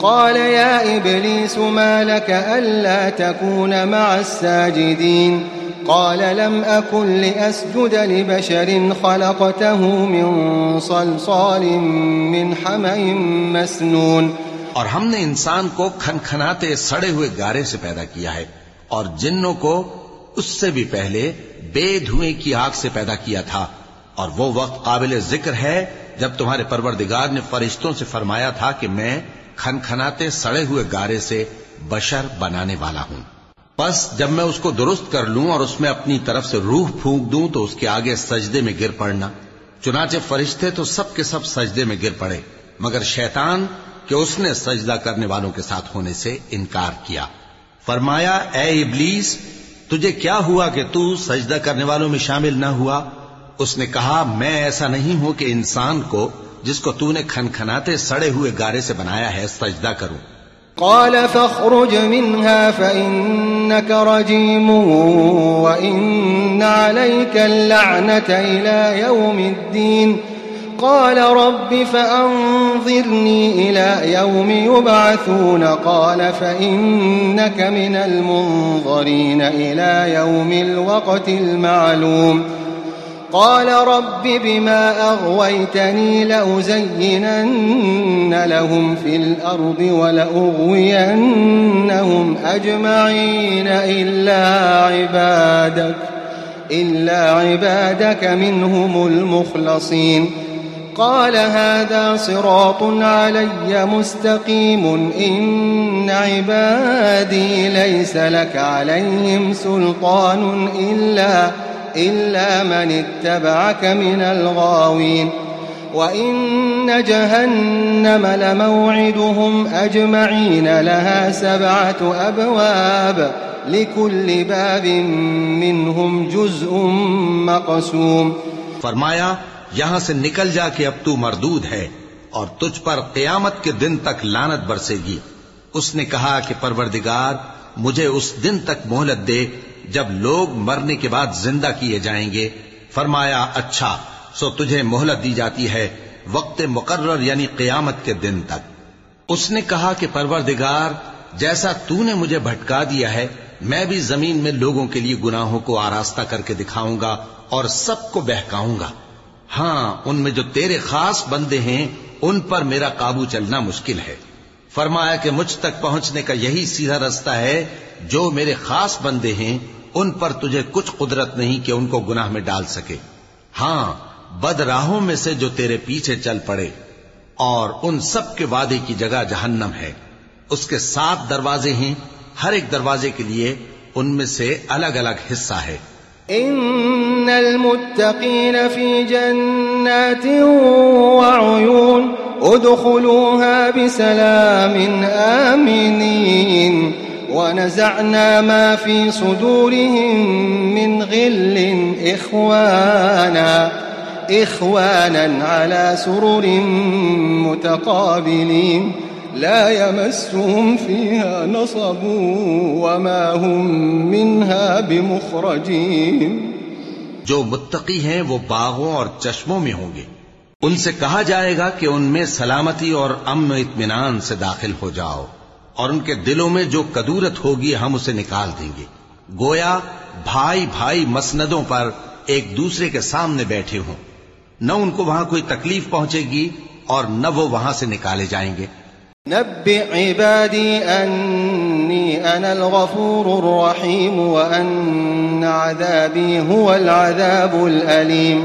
قال يا إبليس ما لك ألا تكون مع الساجدين؟ قال لم أكن لأسجد لبشر خلقته من صلصال من حمأ مسنون۔ اور ہم نے انسان کو کھن کھناتے سڑے ہوئے گارے سے پیدا کیا ہے اور جنوں کو اس سے بھی پہلے بے دھوئیں کی آگ سے پیدا کیا تھا۔ اور وہ وقت قابل ذکر ہے جب تمہارے پروردگار نے فرشتوں سے فرمایا تھا کہ میں کھن کھناتے سڑے ہوئے گارے سے بشر بنانے والا ہوں۔ بس جب میں اس کو درست کر لوں اور اس میں اپنی طرف سے روح پھونک دوں تو اس کے آگے سجدے میں گر پڑنا۔ چنانچہ فرشتے تو سب کے سب سجدے میں گر پڑے، مگر شیطان کہ اس نے سجدہ کرنے والوں کے ساتھ ہونے سے انکار کیا۔ فرمایا، اے ابلیس، تجھے کیا ہوا کہ تو سجدہ کرنے والوں میں شامل نہ ہوا؟ اس نے کہا، میں ایسا نہیں ہوں کہ انسان کو جس کو تو نے کھن کھناتے سڑے ہوئے گارے سے بنایا ہے، سجدہ کروں قال فاخرج منها فإنك رجيم وإن عليك اللعنة إلى يوم الدين۔ قال رب فأنظرني إلى يوم يبعثون۔ قال فإنك من المنظرين إلى يوم الوقت المعلوم۔ قال رب بما أغويتني لأزينن لهم في الأرض ولأغوينهم أجمعين إلا عبادك إلا عبادك منهم المخلصين. قال هذا صراط علي مستقيم، إن عبادي ليس لك عليهم سلطان إلا عبادك إلا من اتبعك من الغاوين. وإن جهنم لموعدهم أجمعين، لها سبعة أبواب لكل باب منهم جزء مقسوم. فرمایا، یہاں سے نکل جا کے اب تو مردود ہے اور تجھ پر قیامت کے دن تک لانت برسے گی۔ اس نے کہا کہ پروردگار، مجھے اس دن تک مہلت دے جب لوگ مرنے کے بعد زندہ کیے جائیں گے، فرمایا اچھا سو تجھے مہلت دی جاتی ہے وقت مقرر یعنی قیامت کے دن تک۔ اس نے کہا کہ، پروردگار، جیسا تو نے مجھے بھٹکا دیا ہے، میں بھی زمین میں لوگوں کے لیے گناہوں کو آراستہ کر کے دکھاؤں گا اور سب کو بہکاؤں گا۔ ہاں ان میں جو تیرے خاص بندے ہیں، ان پر میرا قابو چلنا مشکل ہے۔ فرمایا کہ، مجھ تک پہنچنے کا یہی سیدھا رستہ ہے، جو میرے خاص بندے ہیں ان پر تجھے کچھ قدرت نہیں کہ ان کو گناہ میں ڈال سکے۔ ہاں بد راہوں میں سے جو تیرے پیچھے چل پڑے، اور ان سب کے وعدے کی جگہ جہنم ہے۔ اس کے سات دروازے ہیں، ہر ایک دروازے کے لیے ان میں سے الگ الگ حصہ ہے۔ ان المتقین فی جنات وعیون، ادخلوها بسلام آمنین۔ ونزعنا ما في صدورهم من غل إخوانا إخوانا على سرر متقابلين. لا يمسهم فيها نصب وما هم منها بمخرجين. جو متقی ہیں وہ باغوں اور چشموں میں ہوں گے۔ ان سے کہا جائے گا کہ ان میں سلامتی اور امن و اطمینان سے داخل ہو جاؤ۔ اور ان کے دلوں میں جو کدورت ہوگی ہم اسے نکال دیں گے۔ گویا بھائی بھائی مسندوں پر ایک دوسرے کے سامنے بیٹھے ہوں۔ نہ ان کو وہاں کوئی تکلیف پہنچے گی اور نہ وہ وہاں سے نکالے جائیں گے۔ نبئ عبادي أني أنا الغفور الرحيم وأن عذابي هو العذاب الأليم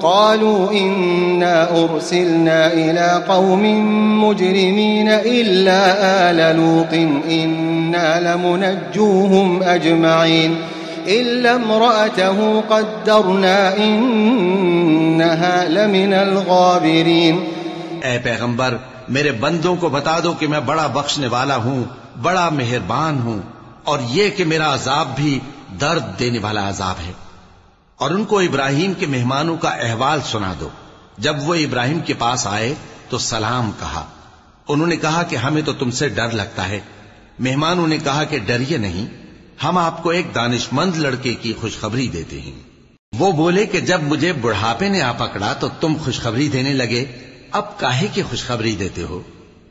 قالوا إنا أرسلنا إلى قوم مجرمين إلا آل لوط، إنا لمنجوهم أجمعين. إلا امرأته قدرنا إنها لمن الغابرين. اے پیغمبر، میرے بندوں کو بتا دو کہ میں بڑا بخشنے والا ہوں، بڑا مہربان ہوں، اور یہ کہ میرا عذاب بھی درد دینے والا عذاب ہے۔ اور ان کو ابراہیم کے مہمانوں کا احوال سنا دو۔ جب وہ ابراہیم کے پاس آئے تو سلام کہا۔ انہوں نے کہا کہ ہمیں تو تم سے ڈر لگتا ہے۔ مہمانوں نے کہا کہ ڈریے نہیں، ہم آپ کو ایک دانش مند لڑکے کی خوشخبری دیتے ہیں۔ وہ بولے کہ جب مجھے بڑھاپے نے آ پکڑا تو تم خوشخبری دینے لگے۔ اب کاہے کی خوشخبری دیتے ہو؟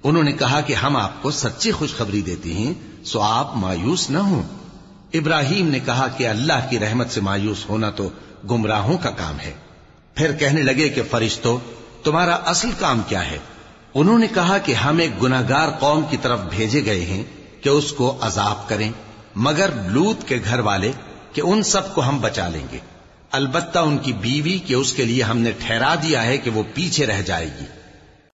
انہوں نے کہا کہ ہم آپ کو سچی خوشخبری دیتے ہیں، سو آپ مایوس نہ ہوں۔ ابراہیم نے کہا کہ اللہ کی رحمت سے مایوس ہونا تو گمراہوں کا کام ہے۔ پھر کہنے لگے کہ فرشتو، تمہارا اصل کام کیا ہے؟ انہوں نے کہا کہ ہم ایک گناگار قوم کی طرف بھیجے گئے ہیں کہ اس کو عذاب کریں، مگر لوت کے گھر والے کہ ان سب کو ہم بچا لیں گے۔ البتہ ان کی بیوی کہ اس کے لیے ہم نے ٹھہرا دیا ہے کہ وہ پیچھے رہ جائے گی۔